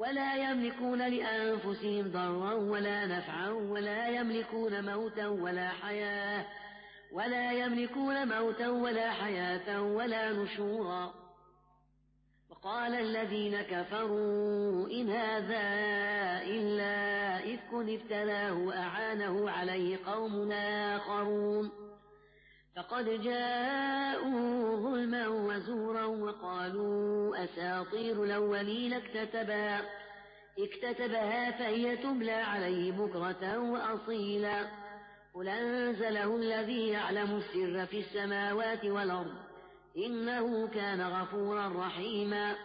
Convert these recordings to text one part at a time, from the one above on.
ولا يملكون لأنفسهم ضرا ولا نفعا ولا يملكون موتا ولا حياة ولا يملكون موتا ولا حياة ولا نشورا. وقال الذين كفروا إن هذا إلا إفك افتراه أعانه عليه قوم آخرون. فقد جاءوا ظلما وزورا وقالوا أساطير الأولين اكتتبها اكتتبها فهي تملى عليه بكرة وأصيلا. قل أنزله الذي يعلم السر في السماوات والأرض إنه كان غفورا رحيما.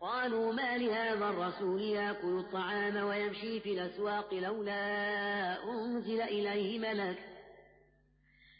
قالوا ما لهذا الرسول يأكل الطعام ويمشي في الأسواق لولا أنزل إليه ملك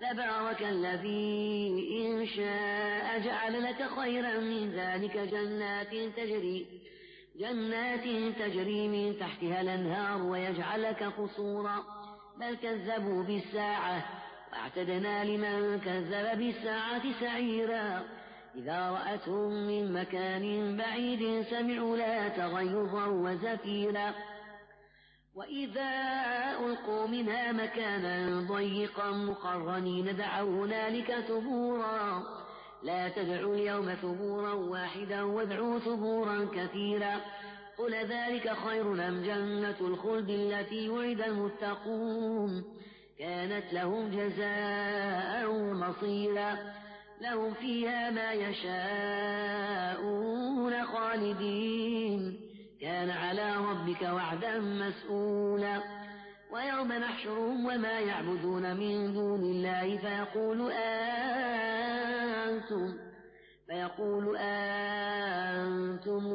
تبارك الذي إن شاء جعل لك خيرا من ذلك جنات تجري جنات تجري من تحتها الأنهار ويجعل لك قصورا. بل كذبوا بالساعة واعتدنا لمن كذب بالساعة سعيرا. إذا رأتهم من مكان بعيد سمعوا لا تغيظا وزفيرا. وإذا ألقوا منها مكانا ضيقا مقرنين دعوا هنالك ثبورا لا تدعوا اليوم ثبورا واحدا وادعوا ثبورا كثيرا قل ذلك خير أم جنة الخلد التي وعد المتقون كانت لهم جزاء مصيرا لهم فيها ما يشاءون خالدين كان على ربك وعدا مسؤولا. ويوم نحشرهم وما يعبدون من دون الله فيقول أنتم فيقول أنتم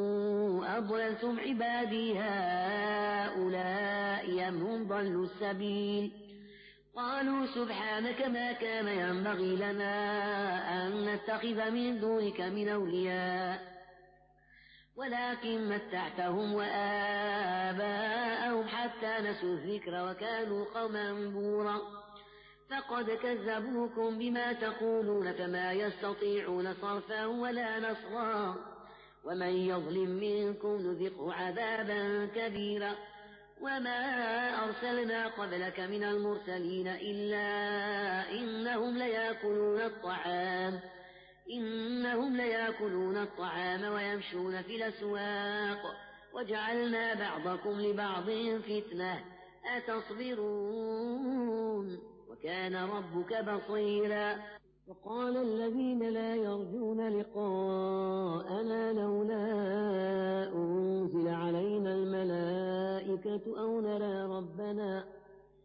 أضللتم عبادي هؤلاء أم هم ضلوا السبيل؟ قالوا سبحانك ما كان ينبغي لنا أن نتخذ من دونك من أولياء. ولكن متعتهم وآباءهم حتى نسوا الذكر وكانوا قوما بورا. فقد كذبوكم بما تقولون فما يستطيعون صرفا ولا نصرا. ومن يظلم منكم نذقه عذابا كبيرا. وما أرسلنا قبلك من المرسلين إلا إنهم ليأكلون الطعام. إنهم ليأكلون الطعام ويمشون في الأسواق وجعلنا بعضكم لبعض فتنة. أتصبرون؟ وكان ربك بصيرا. وقال الذين لا يرجون لقاءنا لولا أنزل علينا الملائكة أو نرى ربنا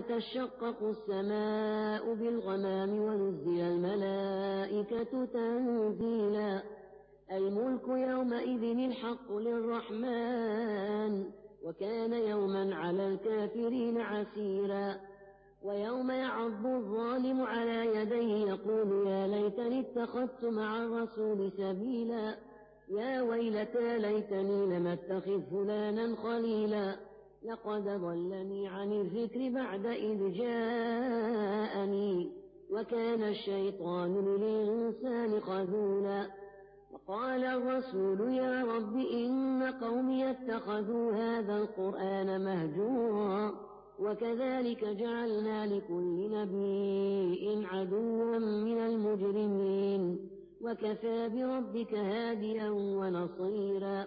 تشقق السماء بالغمام ونزل الملائكة تنزيلا. الملك يومئذ الحق للرحمن وكان يوما على الكافرين عسيرا. ويوم يعض الظالم على يديه يقول يا ليتني اتخذت مع الرسول سبيلا. يا ويلتى ليتني لم أتخذ فلانا خليلا. لقد ضلني عن الذكر بعد إذ جاءني وكان الشيطان للإنسان خذولا. وقال الرسول يا رب إن قومي اتخذوا هذا القرآن مهجورا وكذلك جعلنا لكل نبي عدوا من المجرمين وكفى بربك هاديا ونصيرا.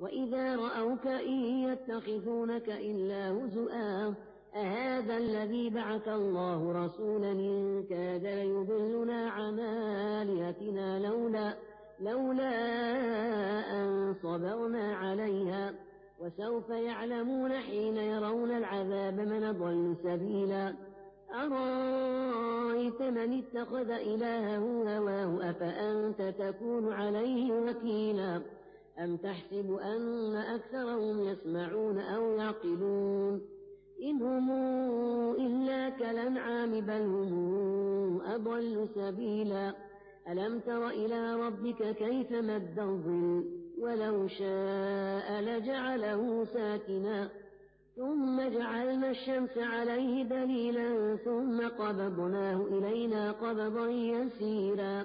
وإذا رأوك إن يتخذونك إلا هزؤا أهذا الذي بعث الله رسولا إن كاد ليضلنا عن آلهتنا لولا لولا أن صبرنا عليها. وسوف يعلمون حين يرون العذاب من ضل سبيلا. أرأيت من اتخذ إلهه هواه؟ أفأنت تكون عليه وكيلا؟ أم تحسب أن أكثرهم يسمعون أو يعقلون إن هم إلا كالأنعام بل هم أضل سبيلا ألم تر إلى ربك كيف مد الظل ولو شاء لجعله ساكنا ثم جعلنا الشمس عليه دليلا ثم قبضناه إلينا قبضا يسيرا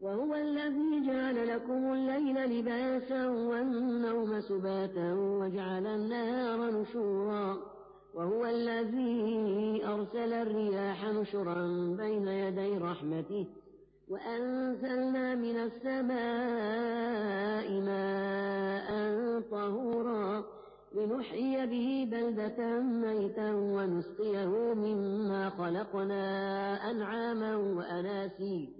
وهو الذي جعل لكم الليل لباسا والنوم سباتا وجعل النهار نشورا. وهو الذي أرسل الرياح نشرا بين يدي رحمته وأنزلنا من السماء ماء طهورا لنحيي به بلدة ميتا ونسقيه مما خلقنا أنعاما وأناسي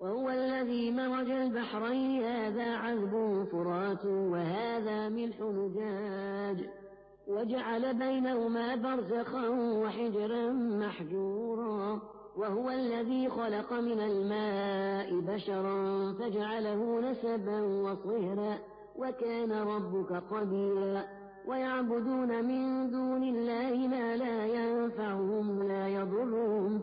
وهو الذي مرج البحرين هذا عذب فرات وهذا ملح نجاج وجعل بينهما برزخا وحجرا محجورا. وهو الذي خلق من الماء بشرا فجعله نسبا وصهرا. وكان ربك قديرا. ويعبدون من دون الله ما لا ينفعهم ولا يضرهم.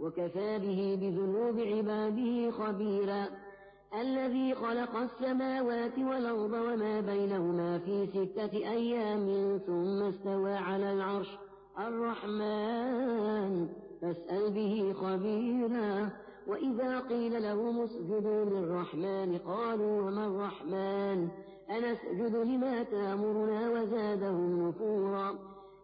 وكفى به بذنوب عباده خبيرا. الذي خلق السماوات والأرض وما بينهما في ستة أيام ثم استوى على العرش. الرحمن فاسأل به خبيرا. وإذا قيل لهم اسجدوا للرحمن قالوا وما الرحمن؟ أنسجد لما تأمرنا وزادهم نفورا.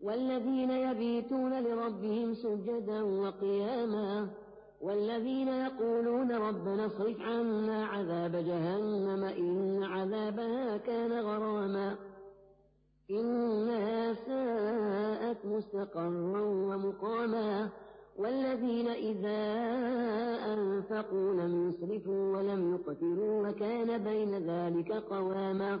والذين يبيتون لربهم سجدا وقياما والذين يقولون ربنا اصرف عنا عذاب جهنم إن عذابها كان غراما إنها ساءت مستقرا ومقاما والذين إذا أنفقوا لم يسرفوا ولم يقتلوا وكان بين ذلك قواما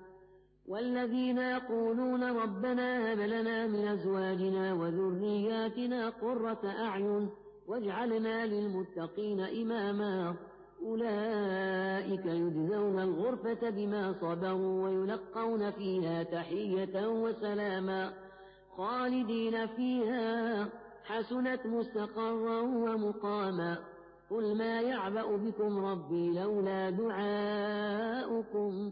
والذين يقولون ربنا هب لنا من أزواجنا وذرياتنا قرة أعين واجعلنا للمتقين إماما. أولئك يجزون الغرفة بما صبروا ويلقون فيها تحية وسلاما. خالدين فيها. حسنت مستقرا ومقاما. قل ما يعبأ بكم ربي لولا دعاؤكم.